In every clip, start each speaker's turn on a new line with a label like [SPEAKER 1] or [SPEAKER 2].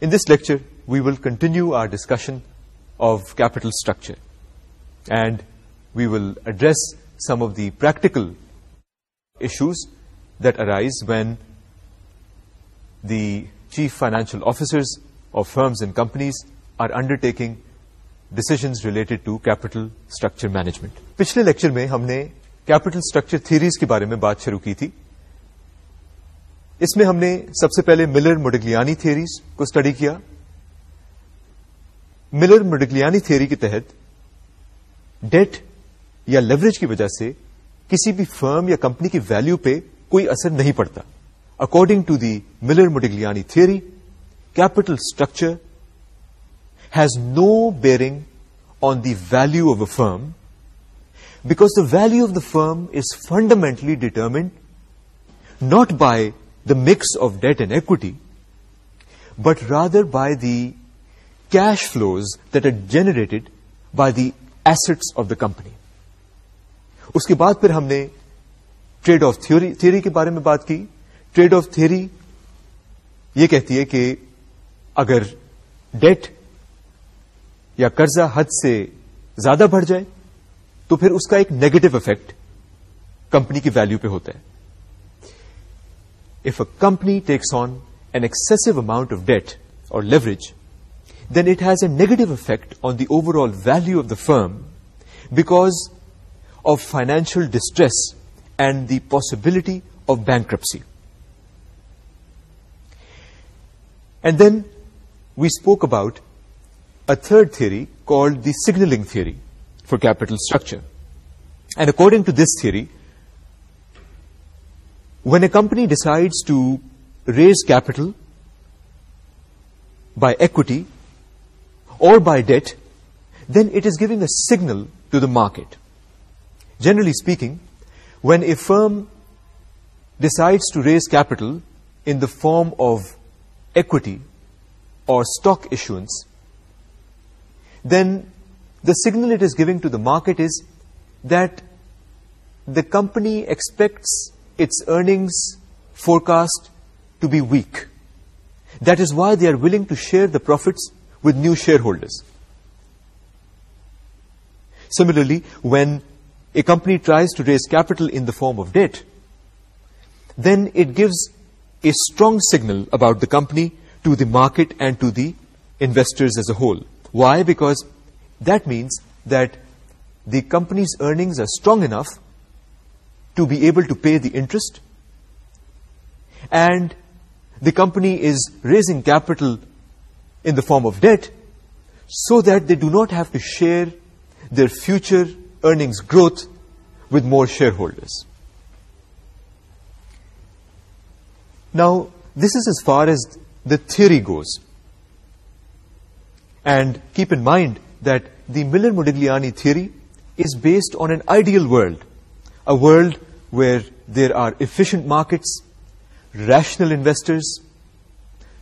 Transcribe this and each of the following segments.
[SPEAKER 1] In this lecture, we will continue our discussion of capital structure and we will address some of the practical issues that arise when the chief financial officers of firms and companies are undertaking decisions related to capital structure management. In the last lecture, we talked about capital structure اس میں ہم نے سب سے پہلے Miller Modigliani theories کو study کیا Miller Modigliani theory کے تحت ڈیٹ یا لیوریج کی وجہ سے کسی بھی فرم یا کمپنی کی ویلو پہ کوئی اثر نہیں پڑتا according to the Miller Modigliani theory capital structure has no bearing on the value of a firm because the value of the firm is fundamentally determined not by mix of debt and equity but rather by the cash flows that are generated by the assets of the company اس کے بعد پھر ہم نے trade off theory کے بارے میں بات کی ٹریڈ آف تھیوری یہ کہتی ہے کہ اگر ڈیٹ یا قرضہ حد سے زیادہ بڑھ جائے تو پھر اس کا ایک نیگیٹو افیکٹ کمپنی کی ویلیو پہ ہوتا ہے if a company takes on an excessive amount of debt or leverage, then it has a negative effect on the overall value of the firm because of financial distress and the possibility of bankruptcy. And then we spoke about a third theory called the signaling theory for capital structure. And according to this theory, when a company decides to raise capital by equity or by debt, then it is giving a signal to the market. Generally speaking, when a firm decides to raise capital in the form of equity or stock issuance, then the signal it is giving to the market is that the company expects its earnings forecast to be weak. That is why they are willing to share the profits with new shareholders. Similarly, when a company tries to raise capital in the form of debt, then it gives a strong signal about the company to the market and to the investors as a whole. Why? Because that means that the company's earnings are strong enough to be able to pay the interest and the company is raising capital in the form of debt so that they do not have to share their future earnings growth with more shareholders. Now, this is as far as the theory goes. And keep in mind that the Miller-Modigliani theory is based on an ideal world, a world where there are efficient markets, rational investors,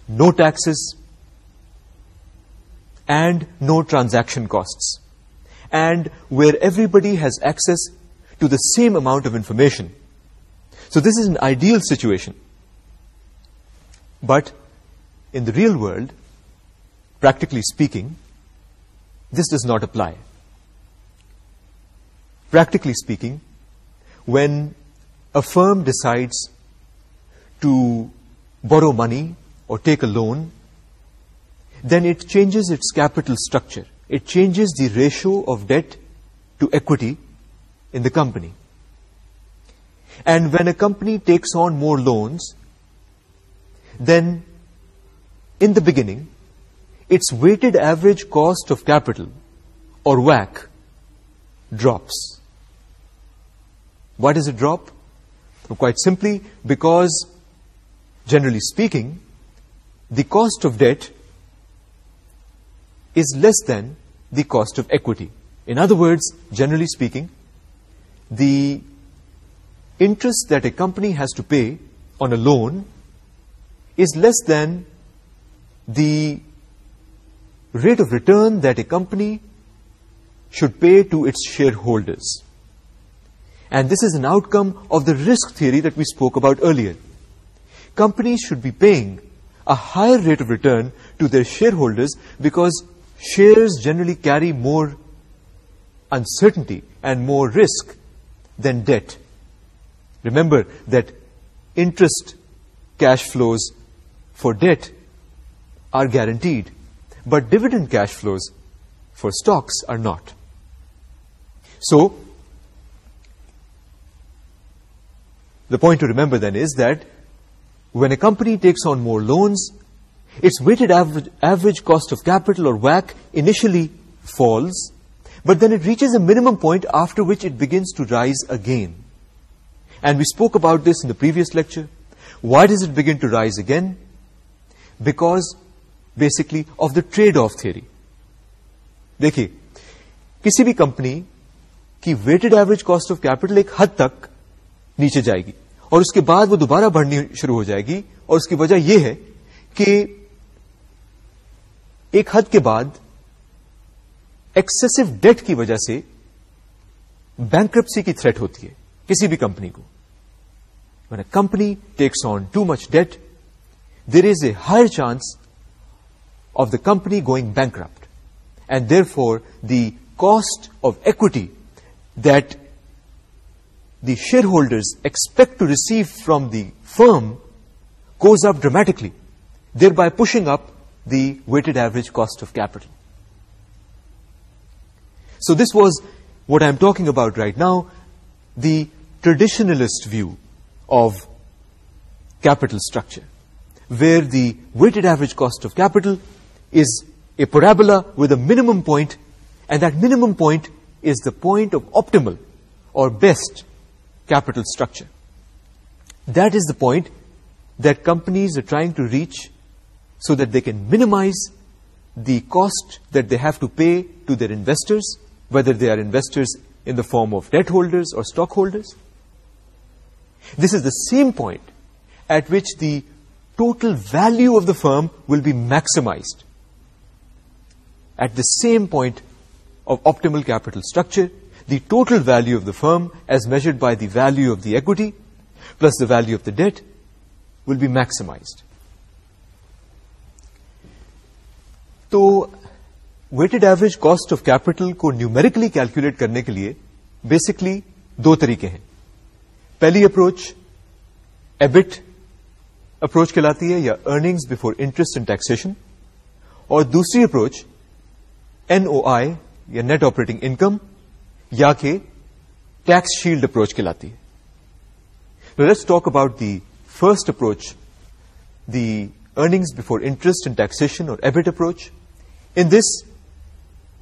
[SPEAKER 1] no taxes, and no transaction costs, and where everybody has access to the same amount of information. So this is an ideal situation. But in the real world, practically speaking, this does not apply. Practically speaking, when a firm decides to borrow money or take a loan, then it changes its capital structure. It changes the ratio of debt to equity in the company. And when a company takes on more loans, then in the beginning, its weighted average cost of capital or WACC drops. Why does it drop? quite simply, because, generally speaking, the cost of debt is less than the cost of equity. In other words, generally speaking, the interest that a company has to pay on a loan is less than the rate of return that a company should pay to its shareholders. And this is an outcome of the risk theory that we spoke about earlier. Companies should be paying a higher rate of return to their shareholders because shares generally carry more uncertainty and more risk than debt. Remember that interest cash flows for debt are guaranteed, but dividend cash flows for stocks are not. So, The point to remember then is that when a company takes on more loans, its weighted average, cost of capital or WACC initially falls, but then it reaches a minimum point after which it begins to rise again. And we spoke about this in the previous lecture. Why does it begin to rise again? Because, basically, of the trade-off theory. Dekhi, kisi bhi company ki weighted average cost of capital ek had tak نیچے جائے گی اور اس کے بعد وہ دوبارہ بڑھنی شروع ہو جائے گی اور اس کی وجہ یہ ہے کہ ایک حد کے بعد ایکسیسو ڈیٹ کی وجہ سے بینکرپسی کی تھریٹ ہوتی ہے کسی بھی کمپنی کو company takes on too much debt there is a higher chance of the company going going and therefore the cost of equity that the shareholders expect to receive from the firm goes up dramatically, thereby pushing up the weighted average cost of capital. So this was what I'm talking about right now, the traditionalist view of capital structure, where the weighted average cost of capital is a parabola with a minimum point, and that minimum point is the point of optimal or best capital structure. That is the point that companies are trying to reach so that they can minimize the cost that they have to pay to their investors, whether they are investors in the form of debt holders or stockholders. This is the same point at which the total value of the firm will be maximized. At the same point of optimal capital structure, the total value of the firm as measured by the value of the equity plus the value of the debt will be maximised تو weighted average cost of capital کو numerically calculate کرنے کے لیے basically دو طریقے ہیں پہلی approach EBIT approach کہلاتی ہے یا earnings before interest and taxation اور دوسری اپروچ این او آئی یا نیٹ آپریٹنگ انکم یا کہ ٹیکس شیلڈ اپروچ کہلاتی ہے let's talk about the first approach the earnings before interest and taxation اور EBIT approach in this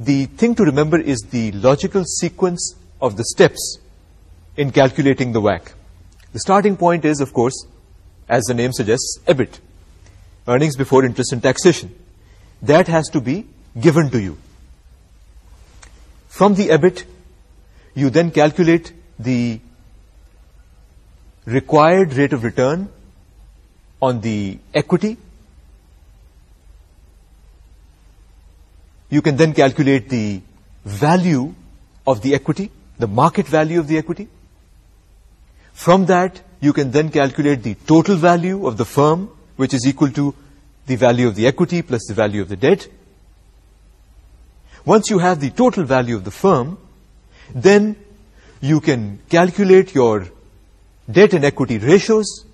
[SPEAKER 1] the thing to remember is the logical sequence of the steps in calculating the week the starting point is of course as the name suggest EBIT earnings before interest and taxation that has to be given to you from the EBIT you then calculate the required rate of return on the equity. You can then calculate the value of the equity, the market value of the equity. From that, you can then calculate the total value of the firm, which is equal to the value of the equity plus the value of the debt. Once you have the total value of the firm, then you can calculate your debt and equity ratios.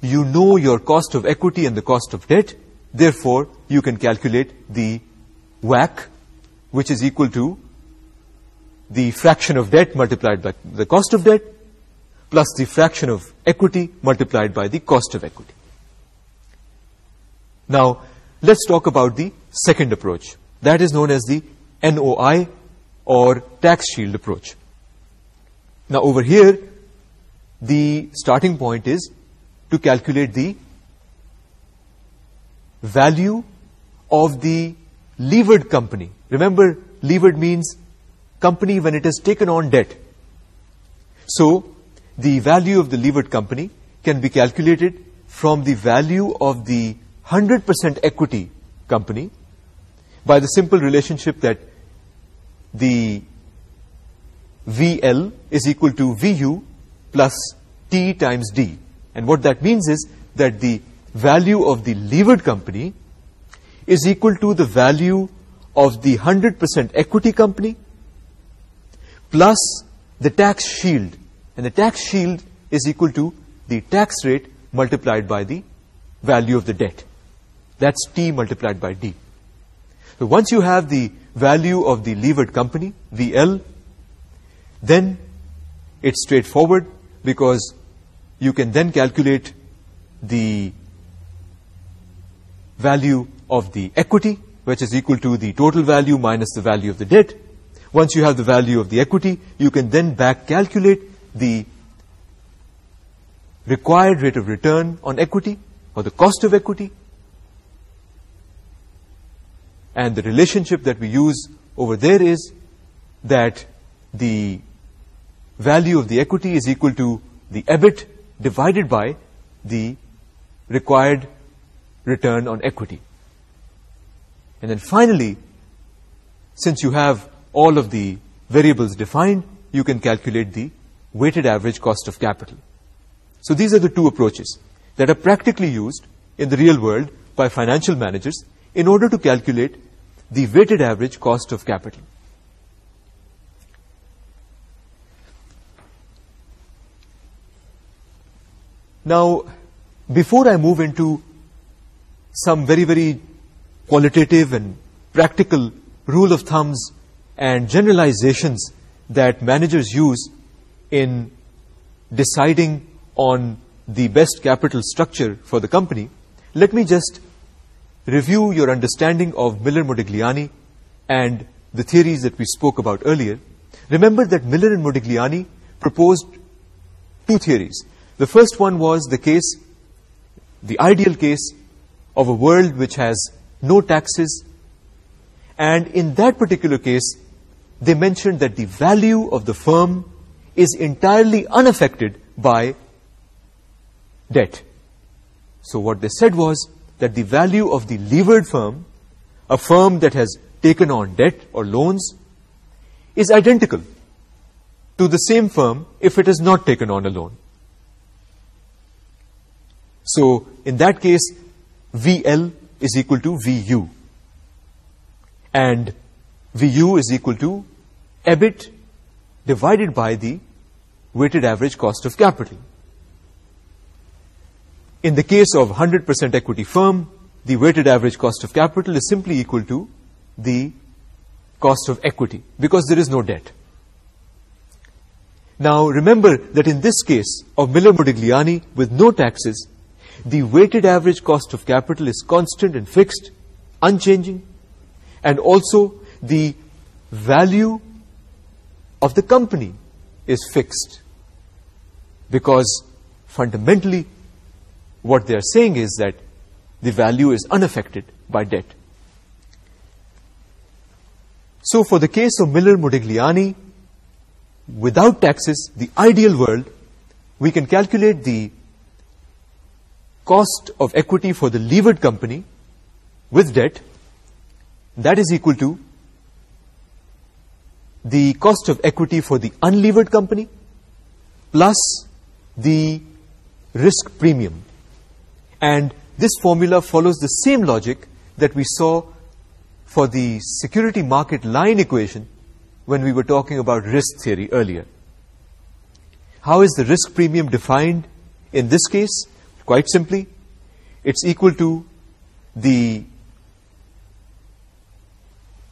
[SPEAKER 1] You know your cost of equity and the cost of debt. Therefore, you can calculate the WAC, which is equal to the fraction of debt multiplied by the cost of debt plus the fraction of equity multiplied by the cost of equity. Now, let's talk about the second approach. That is known as the NOI or tax shield approach. Now over here, the starting point is to calculate the value of the levered company. Remember, levered means company when it has taken on debt. So, the value of the levered company can be calculated from the value of the 100% equity company by the simple relationship that the VL is equal to VU plus T times D. And what that means is that the value of the levered company is equal to the value of the 100% equity company plus the tax shield. And the tax shield is equal to the tax rate multiplied by the value of the debt. That's T multiplied by D. So once you have the value of the levered company, VL, then it's straightforward because you can then calculate the value of the equity, which is equal to the total value minus the value of the debt. Once you have the value of the equity, you can then back calculate the required rate of return on equity or the cost of equity, and the relationship that we use over there is that the value of the equity is equal to the EBIT divided by the required return on equity. And then finally, since you have all of the variables defined, you can calculate the weighted average cost of capital. So these are the two approaches that are practically used in the real world by financial managers in order to calculate the weighted average cost of capital. Now, before I move into some very, very qualitative and practical rule of thumbs and generalizations that managers use in deciding on the best capital structure for the company, let me just review your understanding of Miller Modigliani and the theories that we spoke about earlier, remember that Miller and Modigliani proposed two theories. The first one was the case, the ideal case of a world which has no taxes. And in that particular case, they mentioned that the value of the firm is entirely unaffected by debt. So what they said was, that the value of the levered firm, a firm that has taken on debt or loans, is identical to the same firm if it has not taken on a loan. So, in that case, VL is equal to VU. And VU is equal to EBIT divided by the weighted average cost of capital. In the case of 100% equity firm, the weighted average cost of capital is simply equal to the cost of equity because there is no debt. Now remember that in this case of Miller-Modigliani with no taxes, the weighted average cost of capital is constant and fixed, unchanging, and also the value of the company is fixed because fundamentally what they are saying is that the value is unaffected by debt. So for the case of Miller-Modigliani, without taxes, the ideal world, we can calculate the cost of equity for the levered company with debt, that is equal to the cost of equity for the unlevered company plus the risk premium. And this formula follows the same logic that we saw for the security market line equation when we were talking about risk theory earlier. How is the risk premium defined in this case? Quite simply, it's equal to the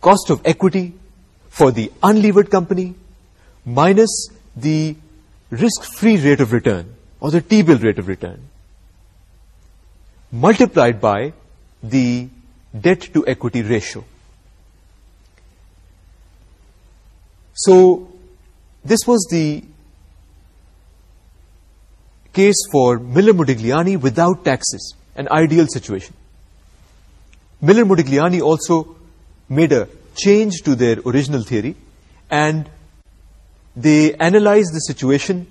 [SPEAKER 1] cost of equity for the unlevered company minus the risk-free rate of return or the T-bill rate of return multiplied by the debt-to-equity ratio. So this was the case for Miller-Modigliani without taxes, an ideal situation. Miller-Modigliani also made a change to their original theory, and they analyzed the situation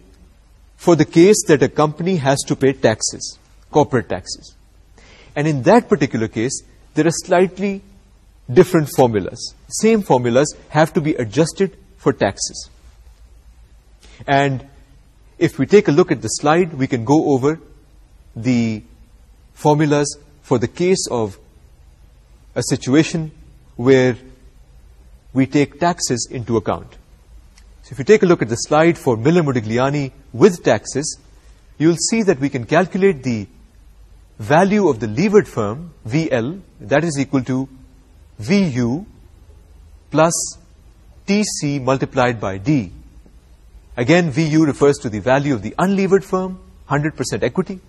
[SPEAKER 1] for the case that a company has to pay taxes, corporate taxes and in that particular case there are slightly different formulas same formulas have to be adjusted for taxes and if we take a look at the slide we can go over the formulas for the case of a situation where we take taxes into account so if you take a look at the slide for Miller Modigliani with taxes you'll see that we can calculate the value of the levered firm, VL, that is equal to VU plus TC multiplied by D. Again, VU refers to the value of the unlevered firm, 100% equity.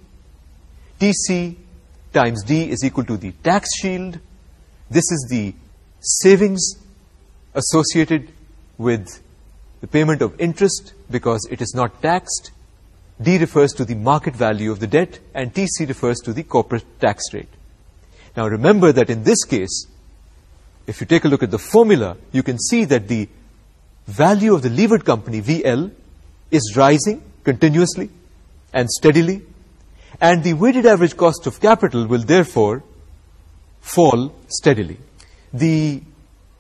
[SPEAKER 1] TC times D is equal to the tax shield. This is the savings associated with the payment of interest because it is not taxed. D refers to the market value of the debt and TC refers to the corporate tax rate. Now remember that in this case, if you take a look at the formula, you can see that the value of the levered company, VL, is rising continuously and steadily and the weighted average cost of capital will therefore fall steadily. The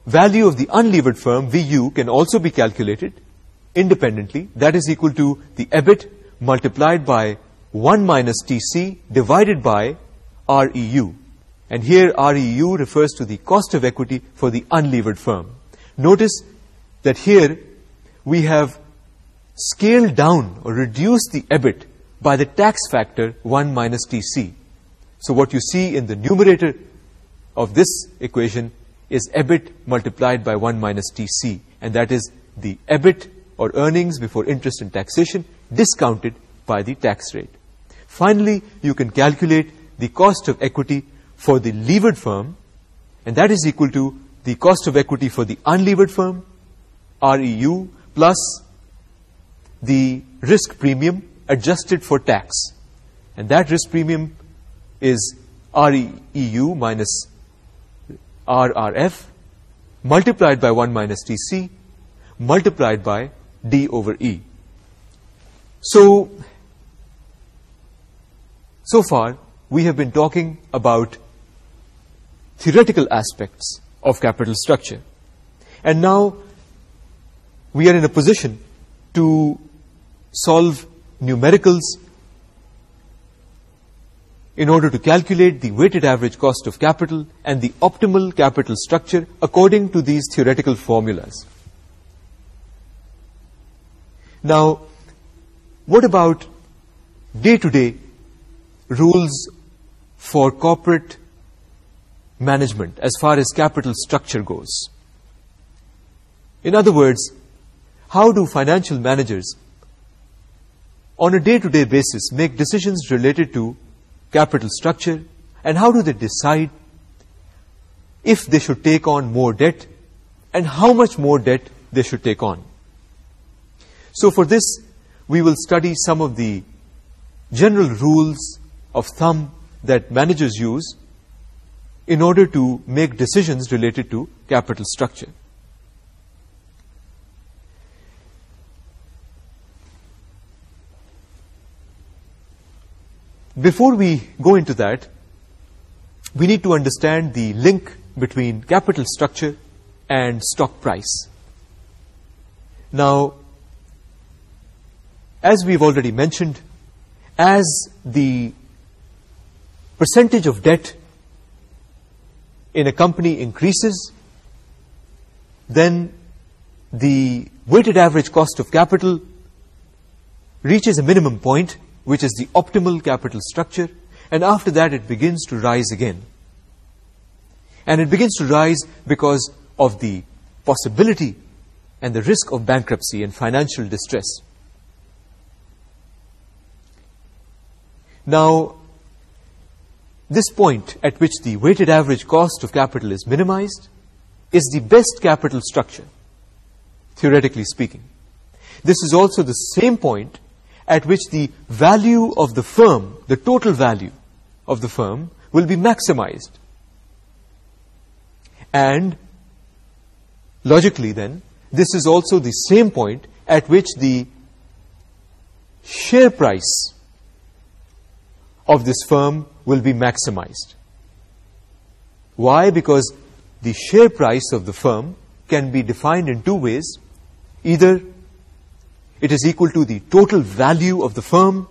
[SPEAKER 1] value of the unlevered firm, VU, can also be calculated independently. That is equal to the EBIT multiplied by 1 minus TC divided by REU. And here REU refers to the cost of equity for the unlevered firm. Notice that here we have scaled down or reduced the EBIT by the tax factor 1 minus TC. So what you see in the numerator of this equation is EBIT multiplied by 1 minus TC. And that is the EBIT or earnings before interest and taxation discounted by the tax rate. Finally, you can calculate the cost of equity for the levered firm, and that is equal to the cost of equity for the unlevered firm, REU, plus the risk premium adjusted for tax. And that risk premium is REU minus RRF, multiplied by 1 minus TC, multiplied by D over E so so far we have been talking about theoretical aspects of capital structure and now we are in a position to solve numericals in order to calculate the weighted average cost of capital and the optimal capital structure according to these theoretical formulas. Now, what about day-to-day rules for corporate management as far as capital structure goes? In other words, how do financial managers on a day-to-day -day basis make decisions related to capital structure and how do they decide if they should take on more debt and how much more debt they should take on? So for this we will study some of the general rules of thumb that managers use in order to make decisions related to capital structure. Before we go into that, we need to understand the link between capital structure and stock price. Now, as we've already mentioned, as the percentage of debt in a company increases, then the weighted average cost of capital reaches a minimum point, which is the optimal capital structure, and after that it begins to rise again. And it begins to rise because of the possibility and the risk of bankruptcy and financial distress. Now, this point at which the weighted average cost of capital is minimized is the best capital structure, theoretically speaking. This is also the same point at which the value of the firm, the total value of the firm, will be maximized. And, logically then, this is also the same point at which the share price of this firm will be maximized. Why? Because the share price of the firm can be defined in two ways. Either it is equal to the total value of the firm,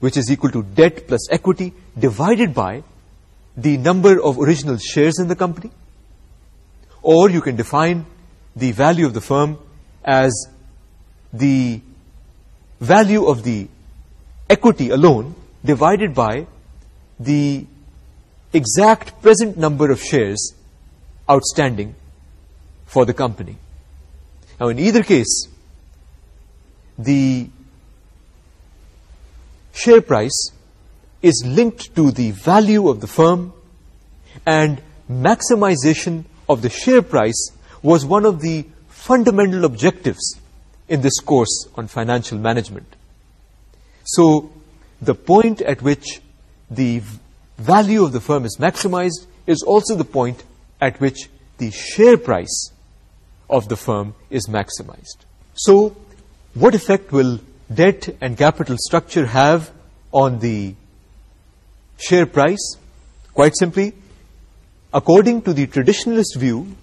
[SPEAKER 1] which is equal to debt plus equity, divided by the number of original shares in the company. Or you can define the value of the firm as the value of the equity alone divided by the exact present number of shares outstanding for the company. Now, in either case, the share price is linked to the value of the firm and maximization of the share price was one of the fundamental objectives in this course on financial management. So, the point at which the value of the firm is maximized is also the point at which the share price of the firm is maximized. So what effect will debt and capital structure have on the share price? Quite simply, according to the traditionalist view,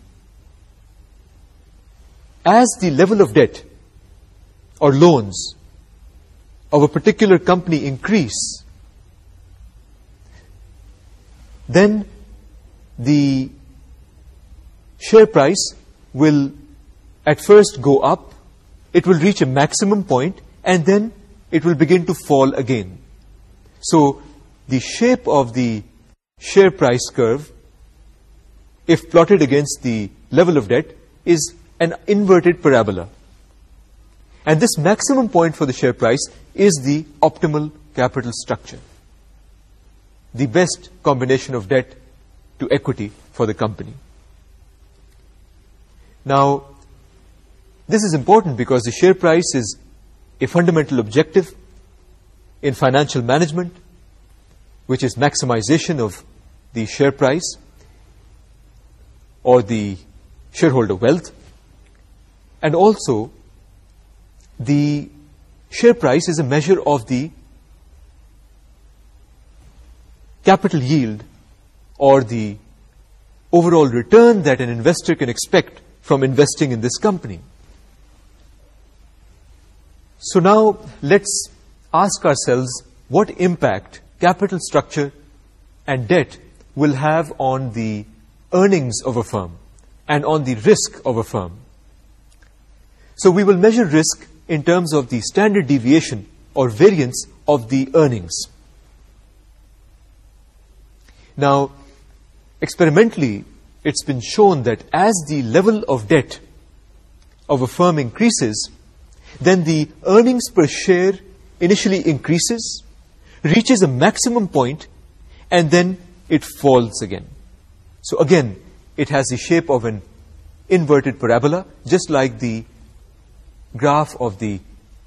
[SPEAKER 1] as the level of debt or loans of a particular company increase, then the share price will at first go up, it will reach a maximum point, and then it will begin to fall again. So the shape of the share price curve, if plotted against the level of debt, is an inverted parabola. And this maximum point for the share price is the optimal capital structure. The best combination of debt to equity for the company. Now, this is important because the share price is a fundamental objective in financial management, which is maximization of the share price or the shareholder wealth, and also the share price is a measure of the capital yield or the overall return that an investor can expect from investing in this company. So now let's ask ourselves what impact capital structure and debt will have on the earnings of a firm and on the risk of a firm. So we will measure risk in terms of the standard deviation or variance of the earnings. Now, experimentally, it's been shown that as the level of debt of a firm increases, then the earnings per share initially increases, reaches a maximum point, and then it falls again. So again, it has the shape of an inverted parabola, just like the graph of the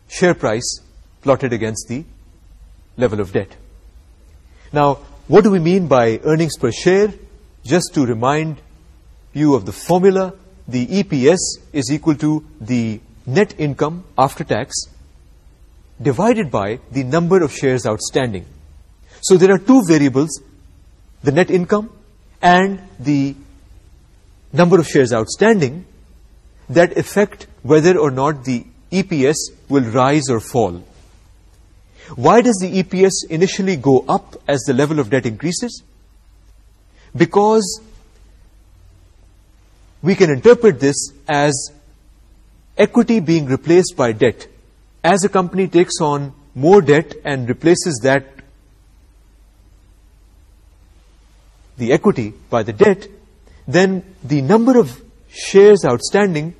[SPEAKER 1] share price plotted against the level of debt. Now, what do we mean by earnings per share? Just to remind you of the formula, the EPS is equal to the net income after tax divided by the number of shares outstanding. So there are two variables, the net income and the number of shares outstanding, that affect whether or not the EPS will rise or fall. Why does the EPS initially go up as the level of debt increases? Because we can interpret this as equity being replaced by debt. As a company takes on more debt and replaces that, the equity by the debt, then the number of shares outstanding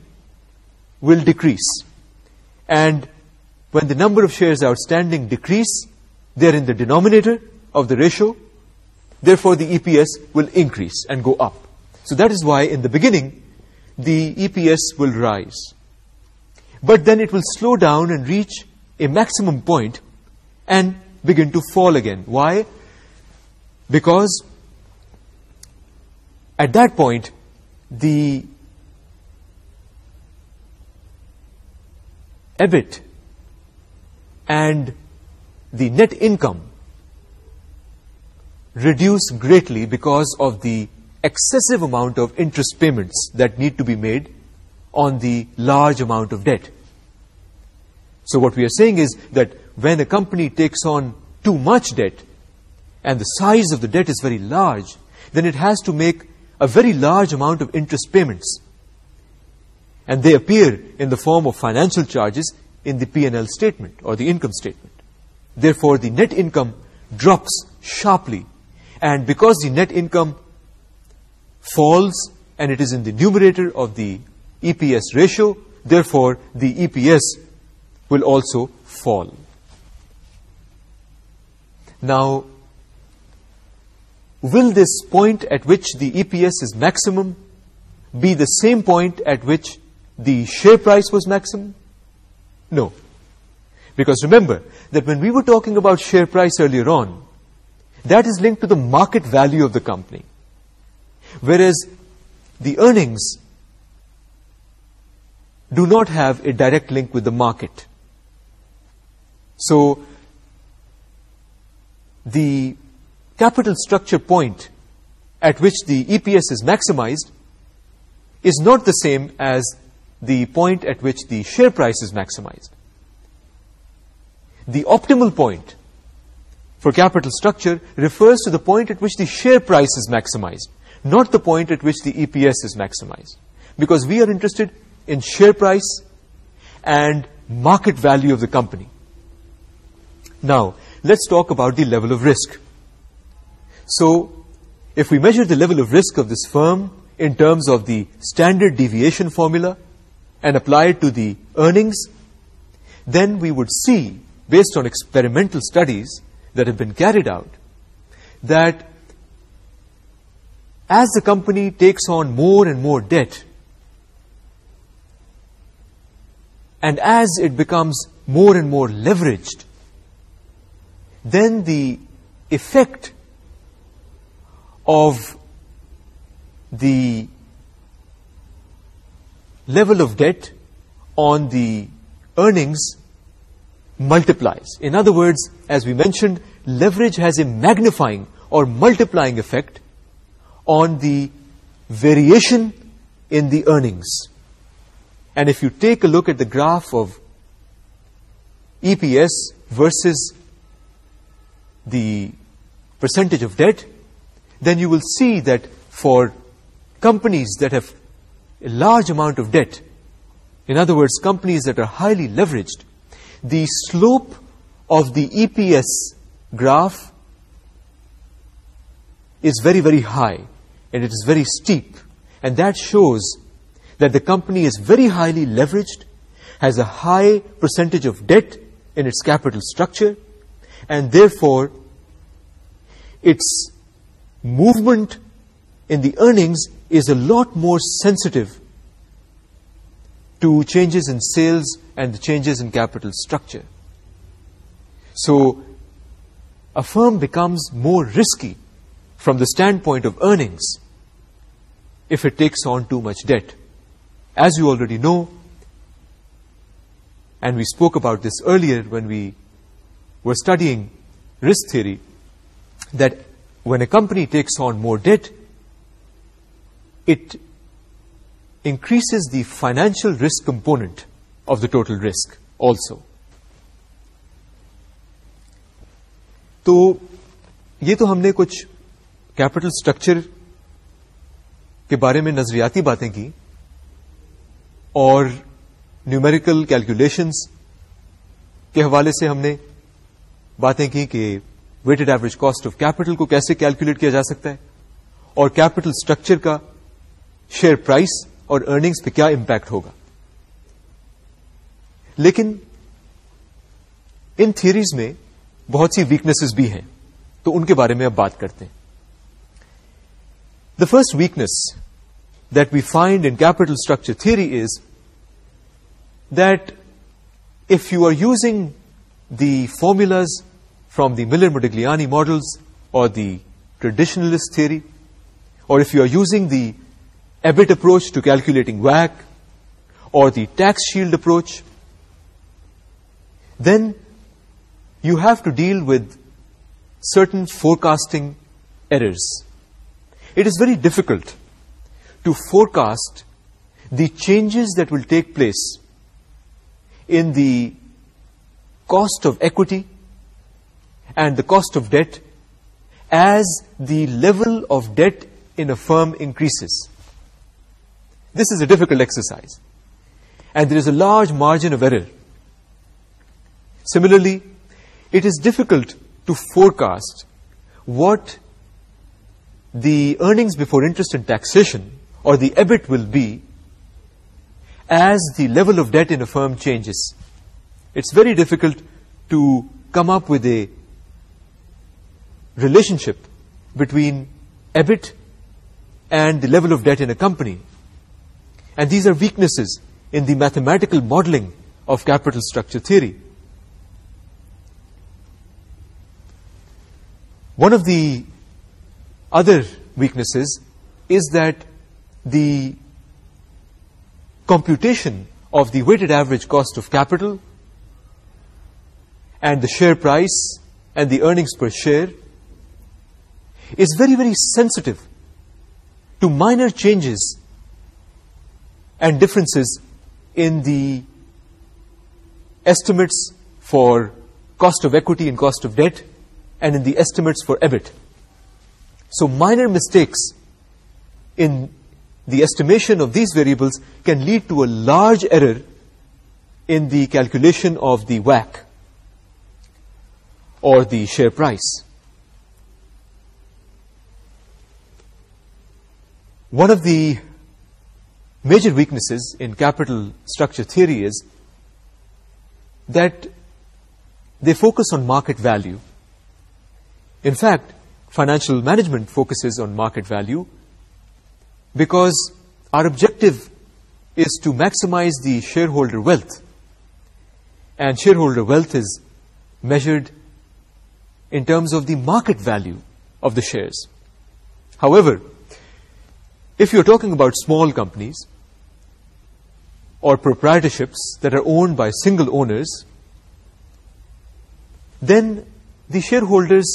[SPEAKER 1] will decrease. And when the number of shares outstanding decrease, they're in the denominator of the ratio. Therefore, the EPS will increase and go up. So that is why in the beginning, the EPS will rise. But then it will slow down and reach a maximum point and begin to fall again. Why? Because at that point, the EBIT and the net income reduce greatly because of the excessive amount of interest payments that need to be made on the large amount of debt. So what we are saying is that when a company takes on too much debt and the size of the debt is very large, then it has to make a very large amount of interest payments and they appear in the form of financial charges in the P&L statement or the income statement. Therefore, the net income drops sharply and because the net income falls and it is in the numerator of the EPS ratio, therefore the EPS will also fall. Now, will this point at which the EPS is maximum be the same point at which the share price was maximum? No. Because remember that when we were talking about share price earlier on, that is linked to the market value of the company. Whereas the earnings do not have a direct link with the market. So the capital structure point at which the EPS is maximized is not the same as the point at which the share price is maximized. The optimal point for capital structure refers to the point at which the share price is maximized, not the point at which the EPS is maximized. Because we are interested in share price and market value of the company. Now, let's talk about the level of risk. So, if we measure the level of risk of this firm in terms of the standard deviation formula, and apply it to the earnings, then we would see, based on experimental studies that have been carried out, that as the company takes on more and more debt, and as it becomes more and more leveraged, then the effect of the level of debt on the earnings multiplies. In other words, as we mentioned, leverage has a magnifying or multiplying effect on the variation in the earnings. And if you take a look at the graph of EPS versus the percentage of debt, then you will see that for companies that have a large amount of debt, in other words, companies that are highly leveraged, the slope of the EPS graph is very, very high, and it is very steep, and that shows that the company is very highly leveraged, has a high percentage of debt in its capital structure, and therefore its movement in the earnings is a lot more sensitive to changes in sales and the changes in capital structure. So a firm becomes more risky from the standpoint of earnings if it takes on too much debt. As you already know, and we spoke about this earlier when we were studying risk theory, that when a company takes on more debt, increase the financial risk component of the total risk also تو یہ تو ہم نے کچھ capital structure کے بارے میں نظریاتی باتیں کی اور نیومیریکل کیلکولیشنس کے حوالے سے ہم نے باتیں کی کہ weighted average cost of capital کو کیسے کیلکولیٹ کیا جا سکتا ہے اور کیپٹل اسٹرکچر کا شیئر پرائس اور ارننگز پہ کیا امپیکٹ ہوگا لیکن ان تھیریز میں بہت سی ویکنیسز بھی ہیں تو ان کے بارے میں اب بات کرتے ہیں the first weakness that we find in capital structure theory is that if you are using the formulas from the Miller Modigliani models اور دی ٹریڈیشنلسٹ تھیوری اور if you are using the EBIT approach to calculating WACC, or the tax shield approach, then you have to deal with certain forecasting errors. It is very difficult to forecast the changes that will take place in the cost of equity and the cost of debt as the level of debt in a firm increases. This is a difficult exercise. And there is a large margin of error. Similarly, it is difficult to forecast what the earnings before interest and taxation or the EBIT will be as the level of debt in a firm changes. It's very difficult to come up with a relationship between EBIT and the level of debt in a company and these are weaknesses in the mathematical modeling of capital structure theory. One of the other weaknesses is that the computation of the weighted average cost of capital and the share price and the earnings per share is very, very sensitive to minor changes and differences in the estimates for cost of equity and cost of debt, and in the estimates for EBIT. So minor mistakes in the estimation of these variables can lead to a large error in the calculation of the WACC or the share price. One of the major weaknesses in capital structure theory is that they focus on market value. In fact, financial management focuses on market value because our objective is to maximize the shareholder wealth. And shareholder wealth is measured in terms of the market value of the shares. However, if you're talking about small companies or proprietorships that are owned by single owners, then the shareholders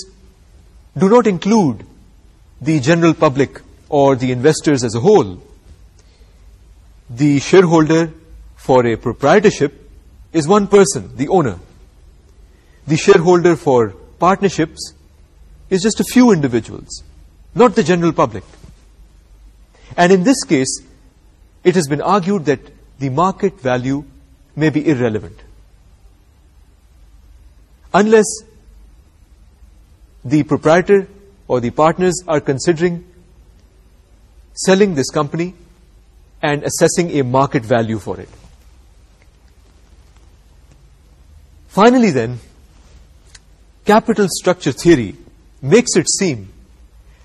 [SPEAKER 1] do not include the general public or the investors as a whole. The shareholder for a proprietorship is one person, the owner. The shareholder for partnerships is just a few individuals, not the general public, and in this case, it has been argued that the market value may be irrelevant. Unless the proprietor or the partners are considering selling this company and assessing a market value for it. Finally then, capital structure theory makes it seem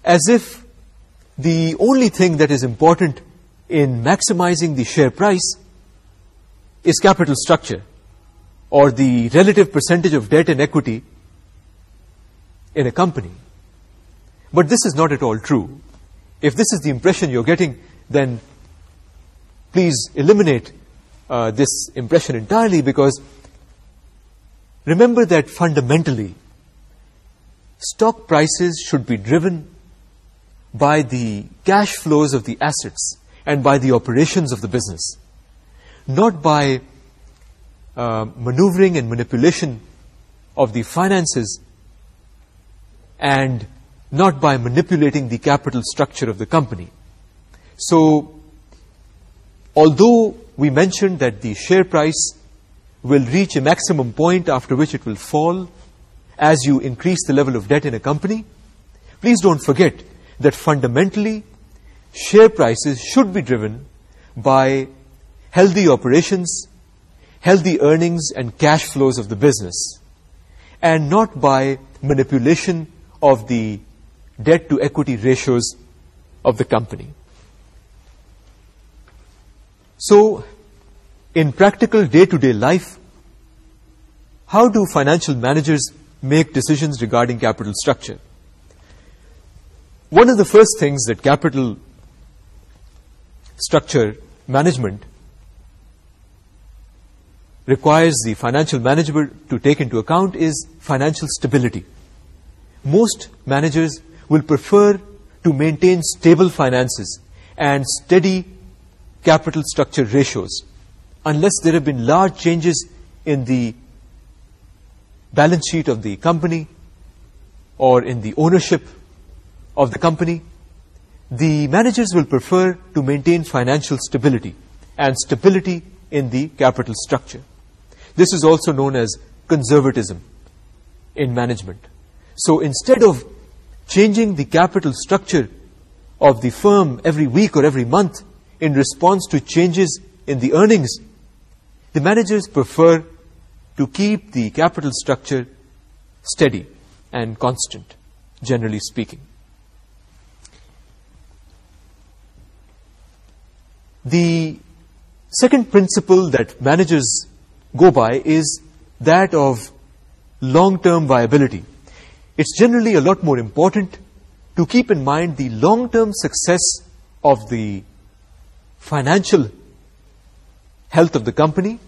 [SPEAKER 1] as if the only thing that is important in maximizing the share price is capital structure or the relative percentage of debt and equity in a company. But this is not at all true. If this is the impression you're getting, then please eliminate uh, this impression entirely because remember that fundamentally, stock prices should be driven by the cash flows of the assets and by the operations of the business, not by uh, maneuvering and manipulation of the finances and not by manipulating the capital structure of the company. So, although we mentioned that the share price will reach a maximum point after which it will fall as you increase the level of debt in a company, please don't forget that fundamentally share prices should be driven by healthy operations, healthy earnings and cash flows of the business and not by manipulation of the debt-to-equity ratios of the company. So, in practical day-to-day life, how do financial managers make decisions regarding capital structure? one of the first things that capital structure management requires the financial manager to take into account is financial stability. Most managers will prefer to maintain stable finances and steady capital structure ratios unless there have been large changes in the balance sheet of the company or in the ownership of the company, the managers will prefer to maintain financial stability and stability in the capital structure. This is also known as conservatism in management. So instead of changing the capital structure of the firm every week or every month in response to changes in the earnings, the managers prefer to keep the capital structure steady and constant, generally speaking. the second principle that managers go by is that of long-term viability. It's generally a lot more important to keep in mind the long-term success of the financial health of the company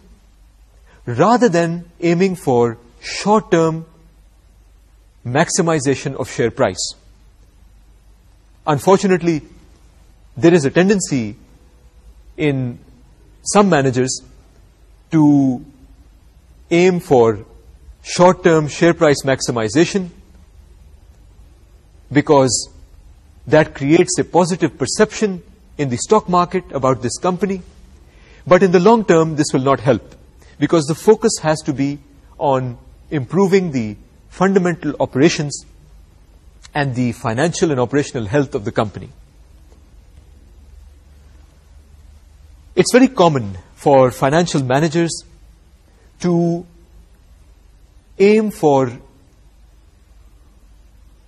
[SPEAKER 1] rather than aiming for short-term maximization of share price. Unfortunately, there is a tendency in some managers to aim for short-term share price maximization because that creates a positive perception in the stock market about this company. But in the long term, this will not help because the focus has to be on improving the fundamental operations and the financial and operational health of the company. It's very common for financial managers to aim for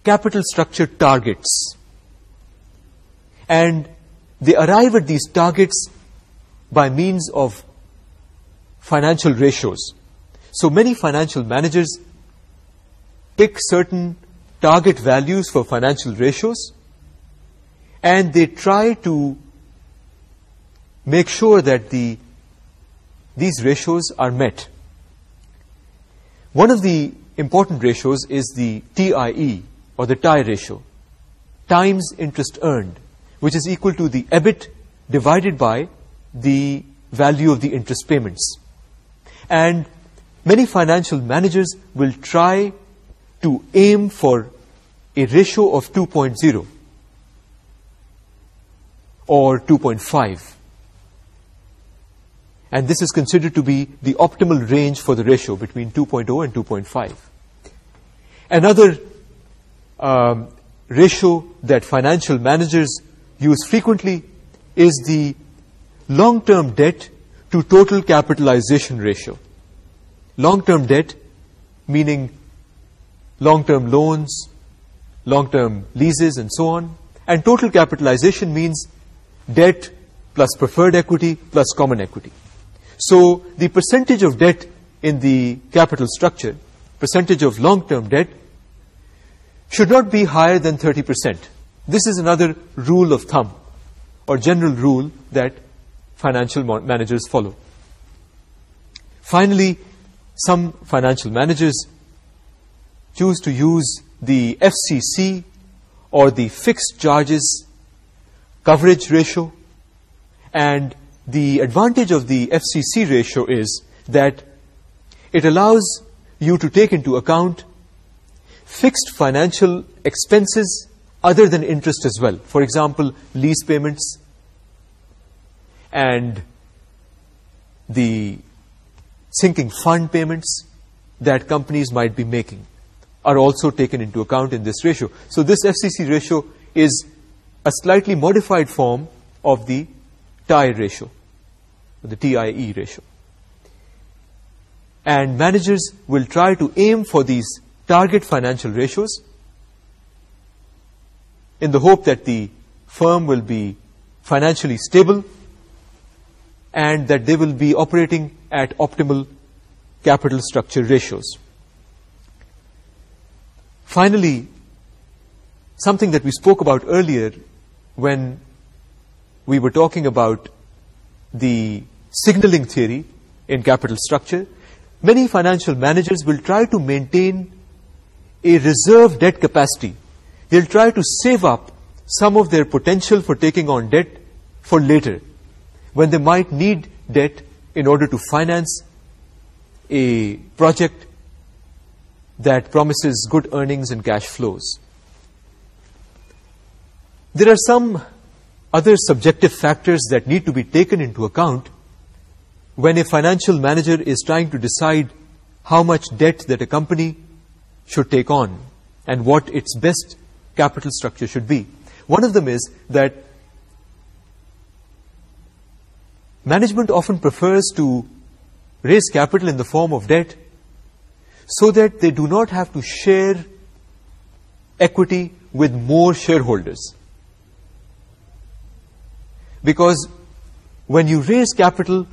[SPEAKER 1] capital structure targets, and they arrive at these targets by means of financial ratios. So many financial managers pick certain target values for financial ratios, and they try to make sure that the these ratios are met. One of the important ratios is the TIE, or the tie ratio, times interest earned, which is equal to the EBIT divided by the value of the interest payments. And many financial managers will try to aim for a ratio of 2.0 or 2.5 and this is considered to be the optimal range for the ratio between 2.0 and 2.5. Another um, ratio that financial managers use frequently is the long-term debt to total capitalization ratio. Long-term debt, meaning long-term loans, long-term leases, and so on. And total capitalization means debt plus preferred equity plus common equity. So the percentage of debt in the capital structure, percentage of long-term debt, should not be higher than 30%. This is another rule of thumb or general rule that financial managers follow. Finally, some financial managers choose to use the FCC or the fixed charges coverage ratio and the advantage of the FCC ratio is that it allows you to take into account fixed financial expenses other than interest as well. For example, lease payments and the sinking fund payments that companies might be making are also taken into account in this ratio. So this FCC ratio is a slightly modified form of the TIE ratio, the TIE ratio. And managers will try to aim for these target financial ratios in the hope that the firm will be financially stable and that they will be operating at optimal capital structure ratios. Finally, something that we spoke about earlier when we were talking about the signaling theory in capital structure, many financial managers will try to maintain a reserve debt capacity. They'll try to save up some of their potential for taking on debt for later, when they might need debt in order to finance a project that promises good earnings and cash flows. There are some other subjective factors that need to be taken into account when a financial manager is trying to decide how much debt that a company should take on and what its best capital structure should be. One of them is that management often prefers to raise capital in the form of debt so that they do not have to share equity with more shareholders because when you raise capital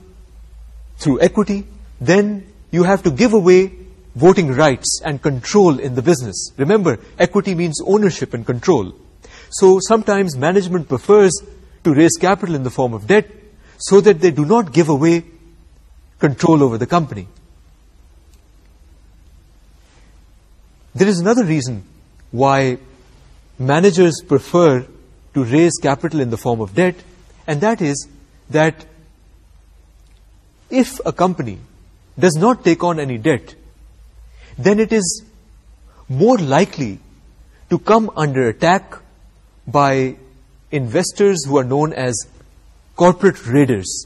[SPEAKER 1] through equity, then you have to give away voting rights and control in the business. Remember, equity means ownership and control. So sometimes management prefers to raise capital in the form of debt so that they do not give away control over the company. There is another reason why managers prefer to raise capital in the form of debt and that is that if a company does not take on any debt, then it is more likely to come under attack by investors who are known as corporate raiders.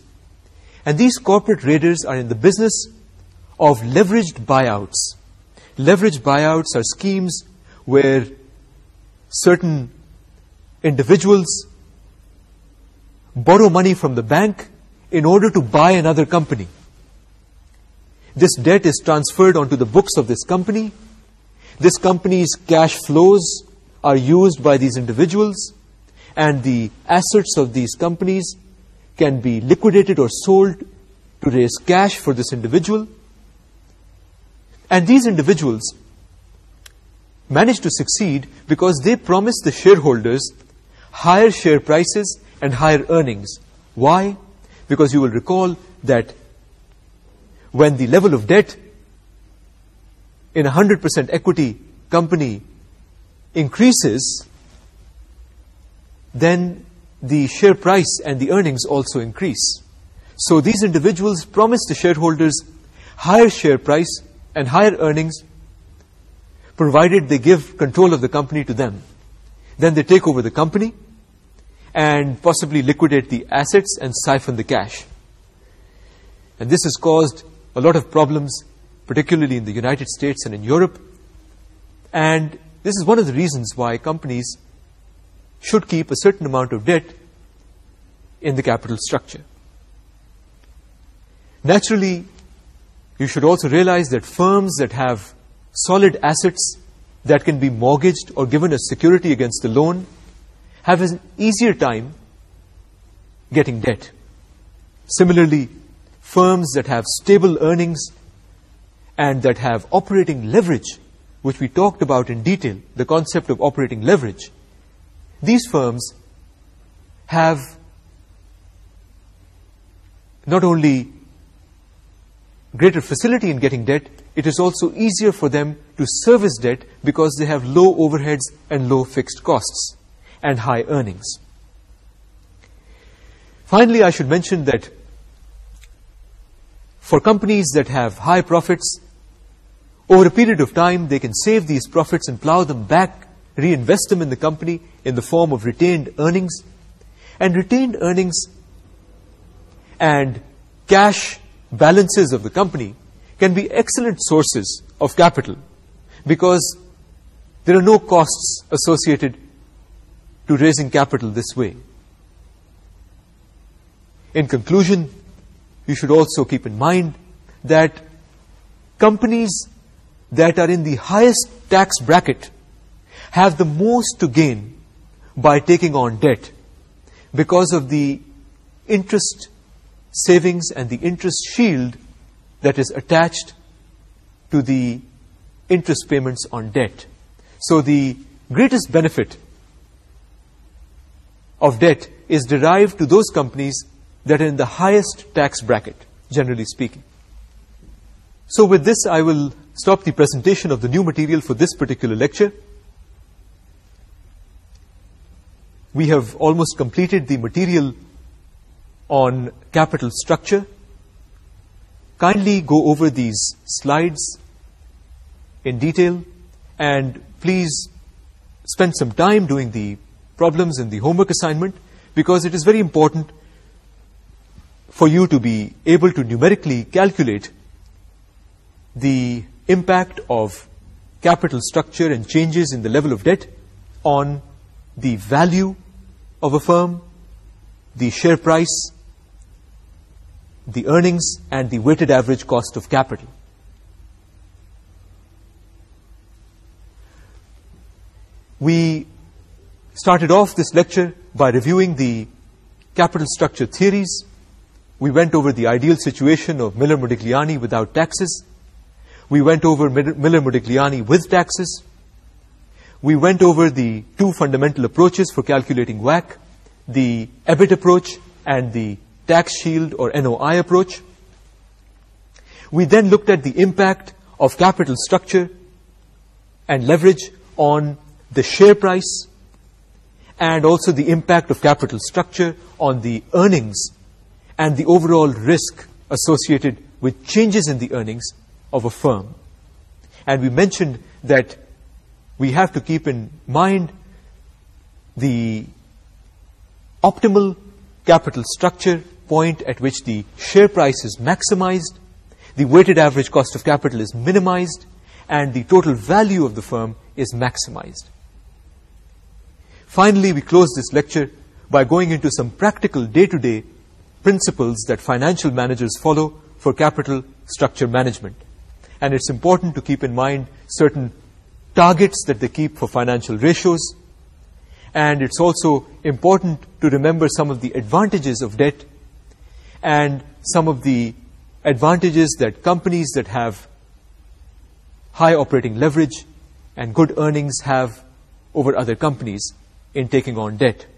[SPEAKER 1] And these corporate raiders are in the business of leveraged buyouts. Leveraged buyouts are schemes where certain individuals borrow money from the bank in order to buy another company. This debt is transferred onto the books of this company. This company's cash flows are used by these individuals and the assets of these companies can be liquidated or sold to raise cash for this individual. And these individuals manage to succeed because they promise the shareholders higher share prices and higher earnings. Why? Because you will recall that when the level of debt in a 100% equity company increases, then the share price and the earnings also increase. So these individuals promise the shareholders higher share price and higher earnings provided they give control of the company to them. Then they take over the company and possibly liquidate the assets and siphon the cash. And this has caused a lot of problems, particularly in the United States and in Europe. And this is one of the reasons why companies should keep a certain amount of debt in the capital structure. Naturally, you should also realize that firms that have solid assets that can be mortgaged or given as security against the loan have an easier time getting debt. Similarly, firms that have stable earnings and that have operating leverage, which we talked about in detail, the concept of operating leverage, these firms have not only greater facility in getting debt, it is also easier for them to service debt because they have low overheads and low fixed costs and high earnings. Finally, I should mention that for companies that have high profits, over a period of time, they can save these profits and plow them back, reinvest them in the company in the form of retained earnings. And retained earnings and cash balances of the company can be excellent sources of capital because there are no costs associated to raising capital this way. In conclusion, you should also keep in mind that companies that are in the highest tax bracket have the most to gain by taking on debt because of the interest savings and the interest shield that is attached to the interest payments on debt. So the greatest benefit of debt is derived to those companies that are in the highest tax bracket, generally speaking. So with this, I will stop the presentation of the new material for this particular lecture. We have almost completed the material on capital structure. Kindly go over these slides in detail and please spend some time doing the problems in the homework assignment because it is very important for you to be able to numerically calculate the impact of capital structure and changes in the level of debt on the value of a firm, the share price, the earnings, and the weighted average cost of capital. We started off this lecture by reviewing the capital structure theories. We went over the ideal situation of Miller-Modigliani without taxes. We went over Miller-Modigliani with taxes. We went over the two fundamental approaches for calculating WAC, the EBIT approach and the tax shield or NOI approach. We then looked at the impact of capital structure and leverage on the share price, and also the impact of capital structure on the earnings and the overall risk associated with changes in the earnings of a firm. And we mentioned that we have to keep in mind the optimal capital structure point at which the share price is maximized, the weighted average cost of capital is minimized, and the total value of the firm is maximized. Finally, we close this lecture by going into some practical day-to-day principles that financial managers follow for capital structure management. And it's important to keep in mind certain targets that they keep for financial ratios. And it's also important to remember some of the advantages of debt and some of the advantages that companies that have high operating leverage and good earnings have over other companies. In taking on debt